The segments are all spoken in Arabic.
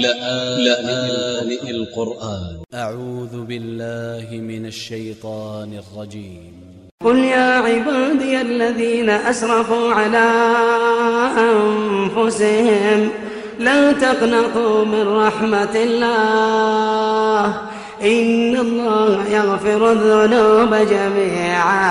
لآن القرآن. أ ع و ذ ب ا ل ل ه من ا ل ش ي ط ا ن ا ل ج ي م قل يا عبادي الذين أسرفوا على أنفسهم لا تقنطوا من رحمة الله. إن الله يغفر الذنوب جميعا.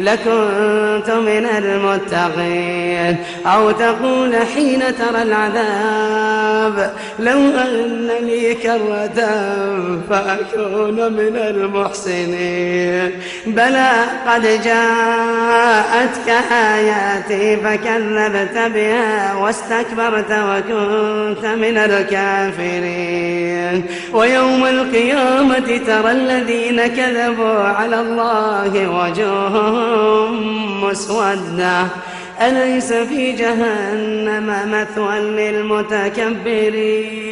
لكنت من المتقين. أو تقول حين ترى العذاب لو أن لي كرة فأكون من المحسنين. بلى قد جاءتك آياتي فكذبت بها واستكبرت وكنت من الكافرين. ويوم القيامة ترى الذين كذبوا على الله وجوههم مسودة. أليس في جهنم مثوى للمتكبرين؟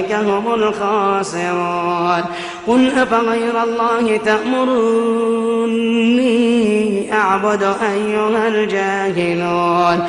هم الخاسرون. قل أفغير الله تأمروني أعبد أيها الجاهلون.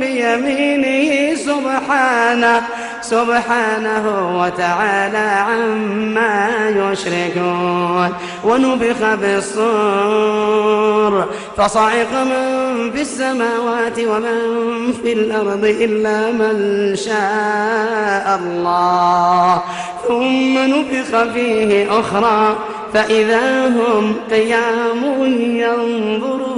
بيمينه سبحانه سبحانه وتعالى عما يشركون. ونبخ بالصور فصعق من في السماوات ومن في الأرض إلا من شاء الله. ثم نفخ فيه أخرى فإذا هم قيام ينظرون.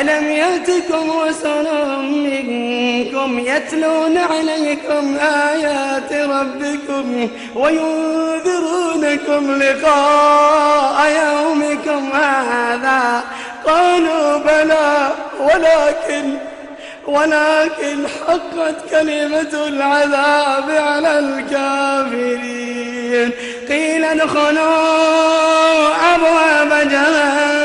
ألم يأتكم رسل منكم يتلون عليكم آيات ربكم وينذرونكم لقاء يومكم هذا؟ قالوا بلى ولكن ولكن حقت كلمة العذاب على الكافرين. قيل ادخلوا أبواب جهنم.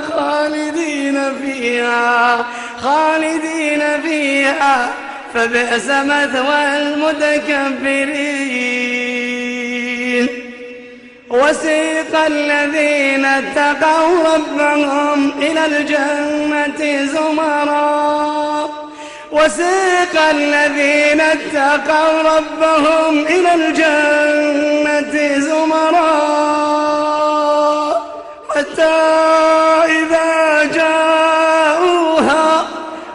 خالدين فيها خالدين فيها. فبئس مثوى المتكبرين. وسيق الذين اتقوا ربهم إلى الجنة زمرا. وسيق الذين اتقوا ربهم إلى الجنة زمرا. حتى إذا جاءوها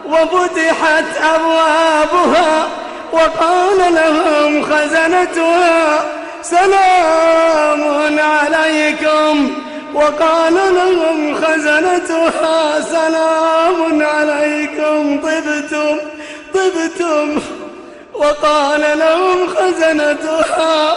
وفتحت أبوابها وقال لهم خزنتها سلام عليكم. وقال لهم خزنتها سلام عليكم طبتم طبتم. وقال لهم خزنتها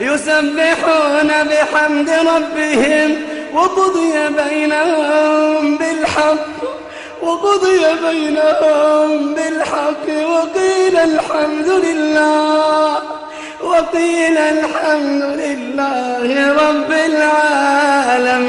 يسبحون بحمد ربهم وقضي بينهم بالحق وقضي بينهم بالحق وقيل الحمد لله وقيل الحمد لله رب العالمين.